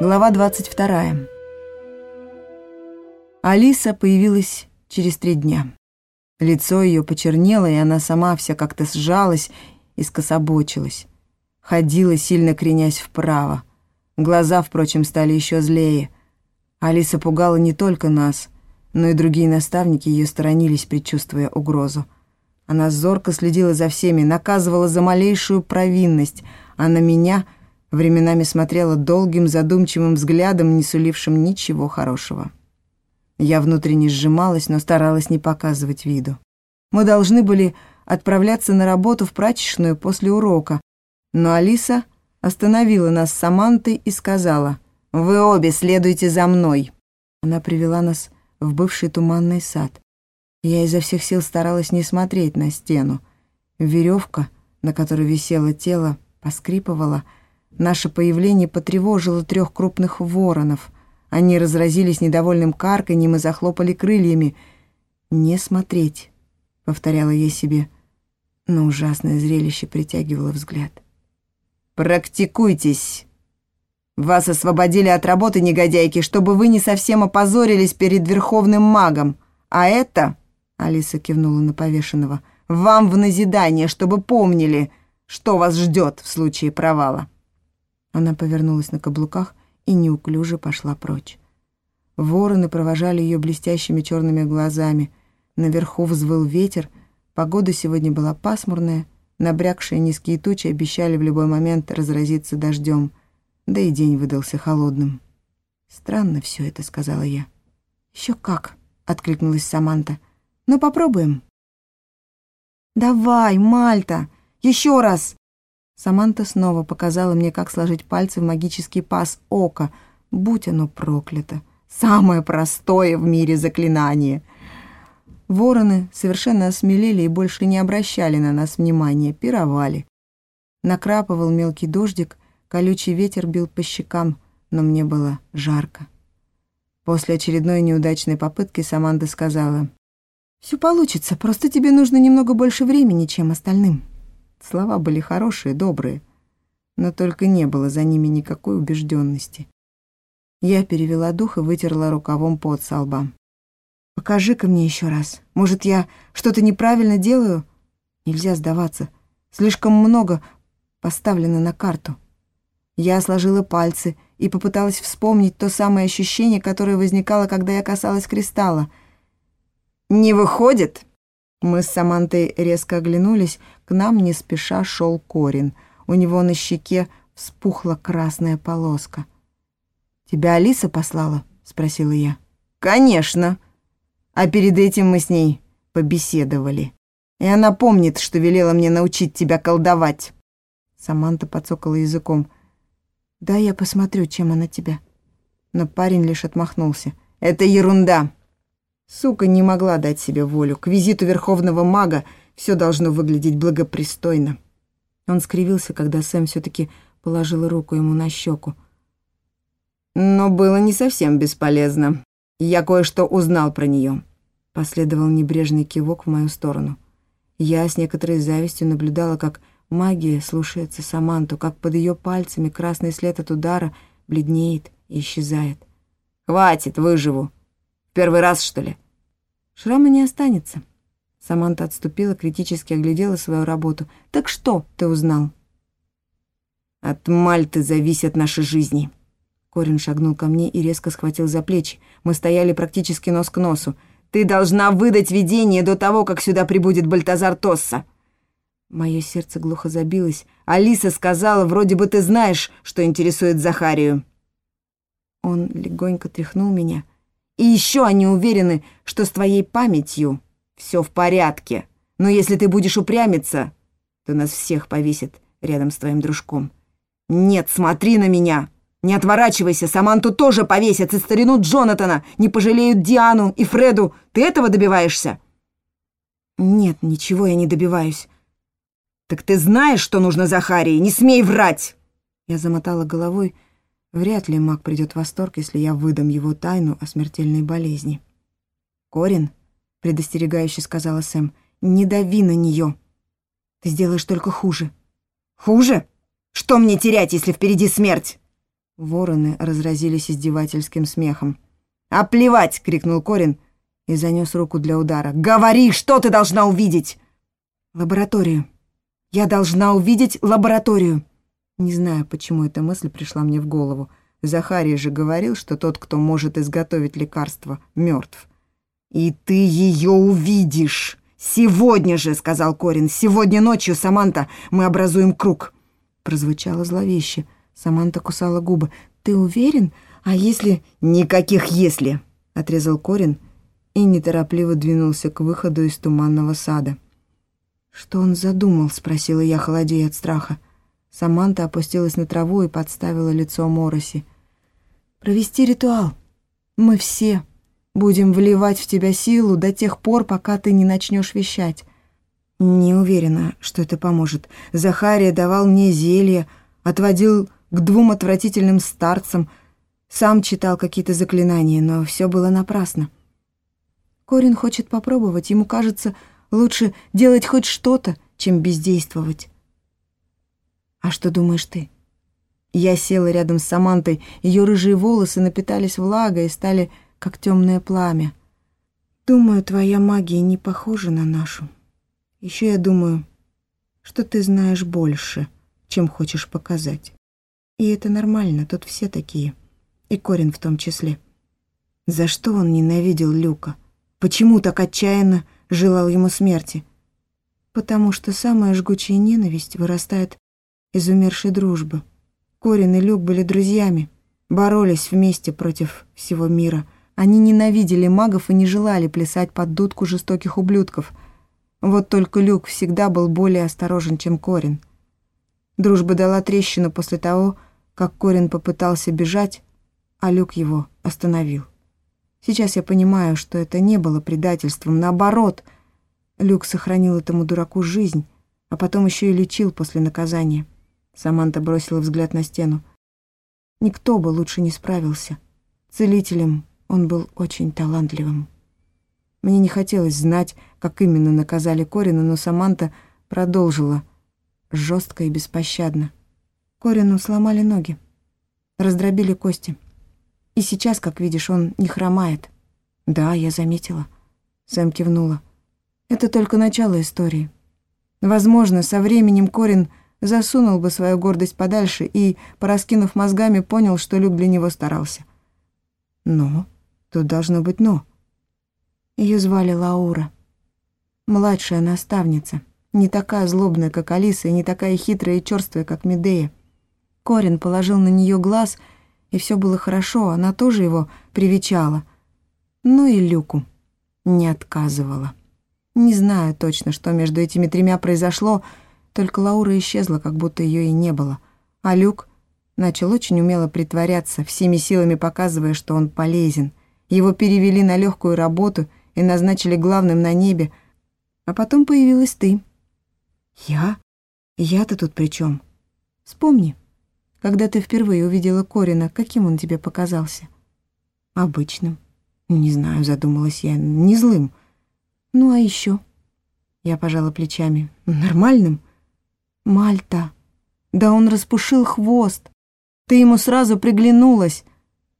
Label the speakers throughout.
Speaker 1: Глава 22. Алиса появилась через три дня. Лицо ее почернело, и она сама вся как-то сжалась и скособочилась. Ходила, сильно кренясь вправо. Глаза, впрочем, стали еще злее. Алиса пугала не только нас, но и другие наставники ее сторонились, предчувствуя угрозу. Она зорко следила за всеми, наказывала за малейшую провинность, а на меня — временами смотрела долгим задумчивым взглядом, не сулившим ничего хорошего. Я внутренне сжималась, но старалась не показывать виду. Мы должны были отправляться на работу в прачечную после урока, но Алиса остановила нас с Самантой и сказала, «Вы обе следуйте за мной». Она привела нас в бывший туманный сад. Я изо всех сил старалась не смотреть на стену. Веревка, на которой висело тело, поскрипывала, Наше появление потревожило трех крупных воронов. Они разразились недовольным карканьем и захлопали крыльями. «Не смотреть», — повторяла я себе, но ужасное зрелище притягивало взгляд. «Практикуйтесь!» «Вас освободили от работы, негодяйки, чтобы вы не совсем опозорились перед верховным магом. А это...» — Алиса кивнула на повешенного. «Вам в назидание, чтобы помнили, что вас ждет в случае провала». Она повернулась на каблуках и неуклюже пошла прочь. Вороны провожали ее блестящими черными глазами. Наверху взвыл ветер, погода сегодня была пасмурная, набрякшие низкие тучи обещали в любой момент разразиться дождем, да и день выдался холодным. «Странно все это», — сказала я. «Еще как», — откликнулась Саманта. «Ну, попробуем». «Давай, Мальта, еще раз!» Саманта снова показала мне, как сложить пальцы в магический паз ока. Будь оно проклято. Самое простое в мире заклинание. Вороны совершенно осмелели и больше не обращали на нас внимания, пировали. Накрапывал мелкий дождик, колючий ветер бил по щекам, но мне было жарко. После очередной неудачной попытки Саманта сказала, «Все получится, просто тебе нужно немного больше времени, чем остальным». Слова были хорошие, добрые, но только не было за ними никакой убежденности. Я перевела дух и вытерла рукавом под со лба. «Покажи-ка мне еще раз. Может, я что-то неправильно делаю?» Нельзя сдаваться. Слишком много поставлено на карту. Я сложила пальцы и попыталась вспомнить то самое ощущение, которое возникало, когда я касалась кристалла. «Не выходит?» Мы с Самантой резко оглянулись, к нам не спеша шел Корин. У него на щеке вспухла красная полоска. «Тебя Алиса послала?» — спросила я. «Конечно. А перед этим мы с ней побеседовали. И она помнит, что велела мне научить тебя колдовать». Саманта подсокала языком. «Да, я посмотрю, чем она тебя». Но парень лишь отмахнулся. «Это ерунда. Сука не могла дать себе волю. К визиту верховного мага все должно выглядеть благопристойно. Он скривился, когда Сэм все-таки положила руку ему на щеку. Но было не совсем бесполезно. Я кое-что узнал про нее. Последовал небрежный кивок в мою сторону. Я с некоторой завистью наблюдала, как магия слушается Саманту, как под ее пальцами красный след от удара бледнеет и исчезает. «Хватит, выживу!» Первый раз, что ли?» «Шрама не останется». Саманта отступила, критически оглядела свою работу. «Так что ты узнал?» «От Мальты зависят наши жизни». Корин шагнул ко мне и резко схватил за плечи. Мы стояли практически нос к носу. «Ты должна выдать видение до того, как сюда прибудет Бальтазар Тосса!» Мое сердце глухо забилось. «Алиса сказала, вроде бы ты знаешь, что интересует Захарию». Он легонько тряхнул меня, и еще они уверены, что с твоей памятью все в порядке. Но если ты будешь упрямиться, то нас всех повесит рядом с твоим дружком. Нет, смотри на меня. Не отворачивайся, Саманту тоже повесят, и старину Джонатана не пожалеют Диану и Фреду. Ты этого добиваешься? Нет, ничего я не добиваюсь. Так ты знаешь, что нужно Захарии? Не смей врать! Я замотала головой, Вряд ли маг придет в восторг, если я выдам его тайну о смертельной болезни. «Корин», — предостерегающе сказала Сэм, — «не дави на нее. Ты сделаешь только хуже». «Хуже? Что мне терять, если впереди смерть?» Вороны разразились издевательским смехом. «А плевать!» — крикнул Корин и занес руку для удара. «Говори, что ты должна увидеть!» «Лабораторию. Я должна увидеть лабораторию!» Не знаю, почему эта мысль пришла мне в голову. Захарий же говорил, что тот, кто может изготовить лекарство, мертв. «И ты ее увидишь! Сегодня же!» — сказал Корин. «Сегодня ночью, Саманта, мы образуем круг!» Прозвучало зловеще. Саманта кусала губы. «Ты уверен? А если...» «Никаких «если», — отрезал Корин и неторопливо двинулся к выходу из туманного сада. «Что он задумал?» — спросила я, холодея от страха. Саманта опустилась на траву и подставила лицо Мороси. «Провести ритуал. Мы все будем вливать в тебя силу до тех пор, пока ты не начнешь вещать. Не уверена, что это поможет. Захария давал мне зелье, отводил к двум отвратительным старцам, сам читал какие-то заклинания, но все было напрасно. Корин хочет попробовать, ему кажется, лучше делать хоть что-то, чем бездействовать. А что думаешь ты? Я села рядом с Самантой, ее рыжие волосы напитались влагой и стали как темное пламя. Думаю, твоя магия не похожа на нашу. Еще я думаю, что ты знаешь больше, чем хочешь показать. И это нормально, тут все такие. И Корин в том числе. За что он ненавидел Люка? Почему так отчаянно желал ему смерти? Потому что самая жгучая ненависть вырастает из умершей дружбы. Корин и Люк были друзьями, боролись вместе против всего мира. Они ненавидели магов и не желали плясать под дудку жестоких ублюдков. Вот только Люк всегда был более осторожен, чем Корин — Дружба дала трещину после того, как Корин попытался бежать, а Люк его остановил. Сейчас я понимаю, что это не было предательством. Наоборот, Люк сохранил этому дураку жизнь, а потом еще и лечил после наказания. Саманта бросила взгляд на стену. Никто бы лучше не справился. Целителем он был очень талантливым. Мне не хотелось знать, как именно наказали Корина, но Саманта продолжила — жестко и беспощадно. Корину сломали ноги, раздробили кости. И сейчас, как видишь, он не хромает. Да, я заметила. Сэм кивнула. Это только начало истории. Возможно, со временем Корин засунул бы свою гордость подальше и, пораскинув мозгами, понял, что Люк для него старался. Но, тут должно быть «но». Ее звали Лаура. Младшая наставница — не такая злобная, как Алиса, и не такая хитрая и черствая, как Медея. Корин положил на нее глаз, и все было хорошо, она тоже его привечала. Ну и Люку не отказывала. Не знаю точно, что между этими тремя произошло, только Лаура исчезла, как будто ее и не было. А Люк начал очень умело притворяться, всеми силами показывая, что он полезен. Его перевели на легкую работу и назначили главным на небе, а потом появилась ты — «Я? Я-то тут при чем? Вспомни, когда ты впервые увидела Корина, каким он тебе показался?» «Обычным. Не знаю, задумалась я, не злым. Ну, а еще?» Я пожала плечами. «Нормальным?» «Мальта. Да он распушил хвост. Ты ему сразу приглянулась.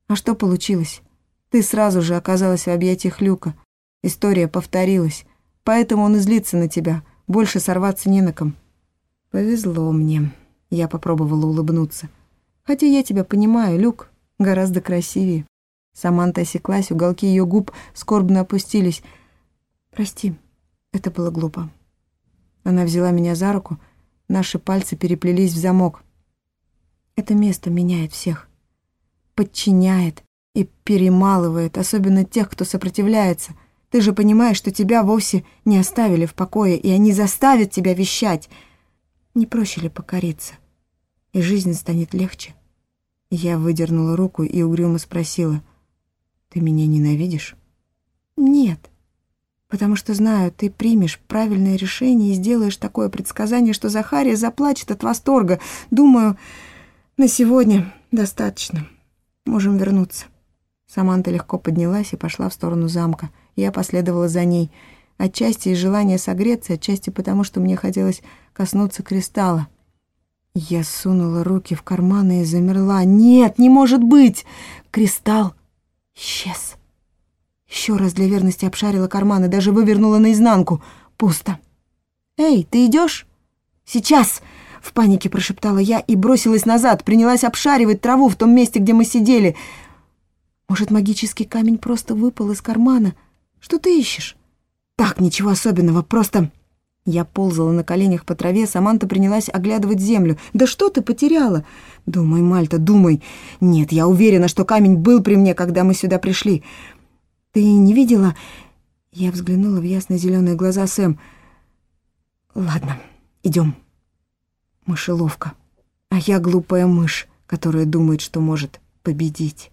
Speaker 1: А что получилось? Ты сразу же оказалась в объятиях Люка. История повторилась. Поэтому он и на тебя. Больше сорваться не на ком. Повезло мне. Я попробовала улыбнуться. Хотя я тебя понимаю, Люк гораздо красивее. Саманта осеклась, уголки ее губ скорбно опустились. «Прости, это было глупо». Она взяла меня за руку, наши пальцы переплелись в замок. Это место меняет всех. Подчиняет и перемалывает, особенно тех, кто сопротивляется — ты же понимаешь, что тебя вовсе не оставили в покое, и они заставят тебя вещать. Не проще ли покориться? И жизнь станет легче. Я выдернула руку и угрюмо спросила, «Ты меня ненавидишь?» «Нет, потому что знаю, ты примешь правильное решение и сделаешь такое предсказание, что Захария заплачет от восторга. Думаю, на сегодня достаточно. Можем вернуться». Саманта легко поднялась и пошла в сторону замка. Я последовала за ней. Отчасти из желания согреться, отчасти потому, что мне хотелось коснуться кристалла. Я сунула руки в карманы и замерла. «Нет, не может быть!» Кристалл исчез. Еще раз для верности обшарила карманы, даже вывернула наизнанку. Пусто. «Эй, ты идешь?» «Сейчас!» — в панике прошептала я и бросилась назад, принялась обшаривать траву в том месте, где мы сидели. «Может, магический камень просто выпал из кармана? Что ты ищешь?» «Так, ничего особенного, просто...» Я ползала на коленях по траве, Саманта принялась оглядывать землю. «Да что ты потеряла?» «Думай, Мальта, думай. Нет, я уверена, что камень был при мне, когда мы сюда пришли. Ты не видела?» Я взглянула в ясно зеленые глаза Сэм. «Ладно, идем. Мышеловка. А я глупая мышь, которая думает, что может победить».